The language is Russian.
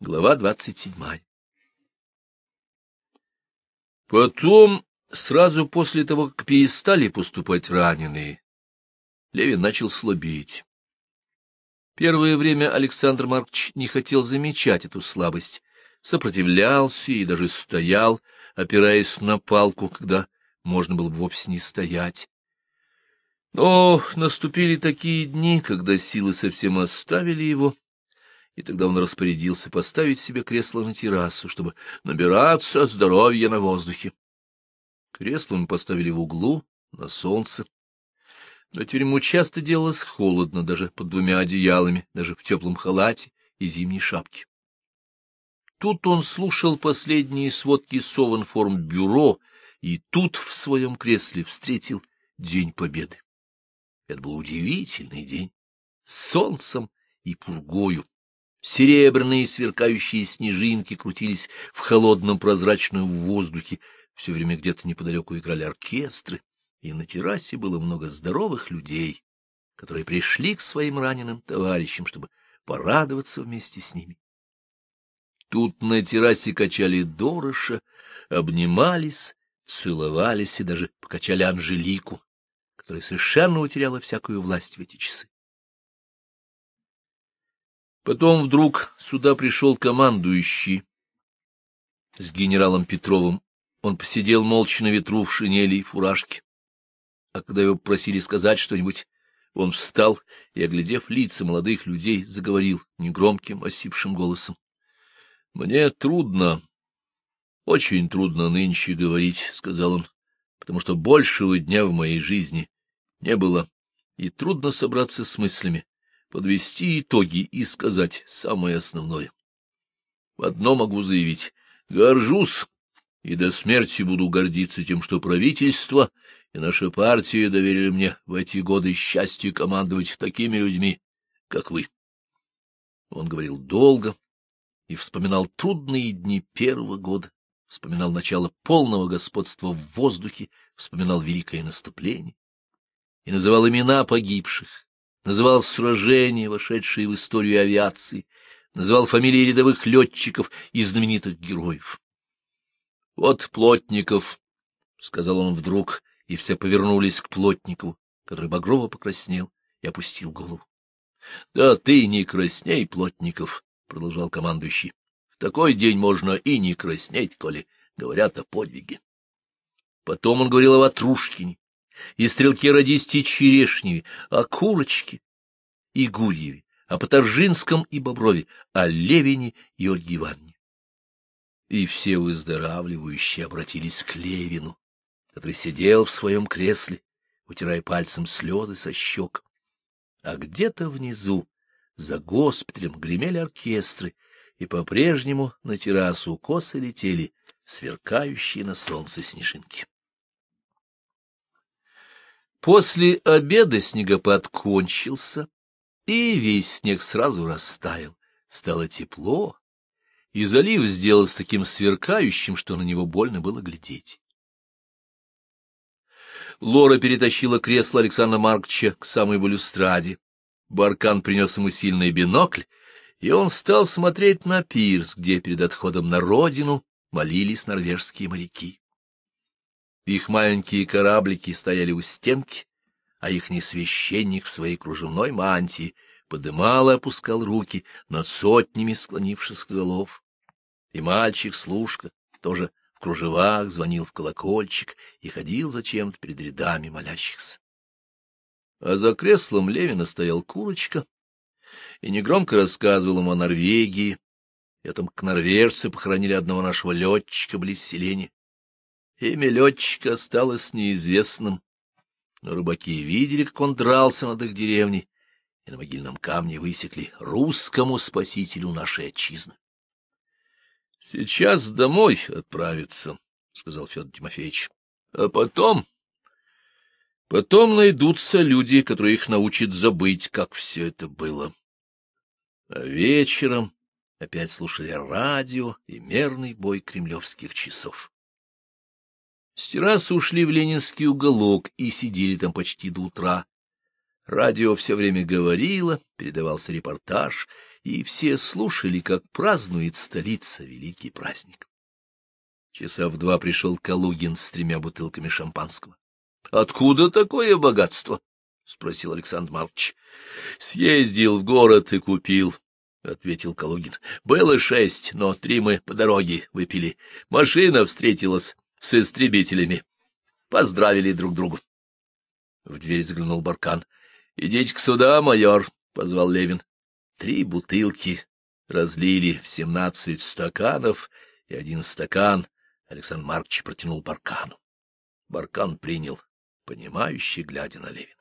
Глава двадцать седьмая. Потом, сразу после того, как перестали поступать раненые, Левин начал слабеть. Первое время Александр Маркович не хотел замечать эту слабость, сопротивлялся и даже стоял, опираясь на палку, когда можно было бы вовсе не стоять. Но наступили такие дни, когда силы совсем оставили его, и тогда он распорядился поставить себе кресло на террасу, чтобы набираться здоровья на воздухе. Кресло мы поставили в углу, на солнце. Но теперь ему часто делалось холодно, даже под двумя одеялами, даже в теплом халате и зимней шапке. Тут он слушал последние сводки Совинформбюро, и тут в своем кресле встретил День Победы. Это был удивительный день, с солнцем и пургою. Серебряные сверкающие снежинки крутились в холодном прозрачном воздухе, все время где-то неподалеку играли оркестры, и на террасе было много здоровых людей, которые пришли к своим раненым товарищам, чтобы порадоваться вместе с ними. Тут на террасе качали Дороша, обнимались, целовались и даже покачали Анжелику, которая совершенно утеряла всякую власть в эти часы. Потом вдруг сюда пришел командующий с генералом Петровым. Он посидел молча на ветру в шинели и фуражке. А когда его просили сказать что-нибудь, он встал и, оглядев лица молодых людей, заговорил негромким, осипшим голосом. — Мне трудно, очень трудно нынче говорить, — сказал он, — потому что большего дня в моей жизни не было, и трудно собраться с мыслями подвести итоги и сказать самое основное. Одно могу заявить — горжусь и до смерти буду гордиться тем, что правительство и наша партия доверили мне в эти годы счастье командовать такими людьми, как вы. Он говорил долго и вспоминал трудные дни первого года, вспоминал начало полного господства в воздухе, вспоминал великое наступление и называл имена погибших, называл сражения, вошедшие в историю авиации, называл фамилии рядовых летчиков и знаменитых героев. — Вот Плотников, — сказал он вдруг, и все повернулись к Плотникову, который багрово покраснел и опустил голову. — Да ты не красней, Плотников, — продолжал командующий. — В такой день можно и не краснеть, коли говорят о подвиге. Потом он говорил о Ватрушкине, и стрелке-радисте Черешневе, о Курочке и Гурьеве, о Паторжинском и Боброве, о Левине и Ольге Ивановне. И все выздоравливающие обратились к Левину, который сидел в своем кресле, утирая пальцем слезы со щек. А где-то внизу, за госпиталем, гремели оркестры, и по-прежнему на террасу косы летели сверкающие на солнце снежинки. После обеда снегопад кончился, и весь снег сразу растаял. Стало тепло, и залив сделался таким сверкающим, что на него больно было глядеть. Лора перетащила кресло Александра Марковича к самой балюстраде. Баркан принес ему сильный бинокль, и он стал смотреть на пирс, где перед отходом на родину молились норвежские моряки. Их маленькие кораблики стояли у стенки, а ихний священник в своей кружевной мантии подымал и опускал руки над сотнями склонившихся голов. И мальчик-служка тоже в кружевах звонил в колокольчик и ходил зачем-то перед рядами молящихся. А за креслом Левина стоял курочка и негромко рассказывал ему о Норвегии, и о том, как норвежцы похоронили одного нашего летчика близ селения. Имя летчика осталось неизвестным, но рыбаки видели, как он дрался над их деревней, и на могильном камне высекли русскому спасителю нашей отчизны. — Сейчас домой отправиться, — сказал Федор Тимофеевич. — А потом... Потом найдутся люди, которые их научат забыть, как все это было. А вечером опять слушали радио и мерный бой кремлевских часов. С террасы ушли в ленинский уголок и сидели там почти до утра. Радио все время говорило, передавался репортаж, и все слушали, как празднует столица великий праздник. Часа в два пришел Калугин с тремя бутылками шампанского. — Откуда такое богатство? — спросил Александр Маркович. — Съездил в город и купил, — ответил Калугин. — Было шесть, но три мы по дороге выпили. Машина встретилась с истребителями. Поздравили друг друга. В дверь заглянул Баркан. — Идите-ка сюда, майор, — позвал Левин. Три бутылки разлили в семнадцать стаканов, и один стакан Александр Маркович протянул Баркану. Баркан принял, понимающий, глядя на Левина.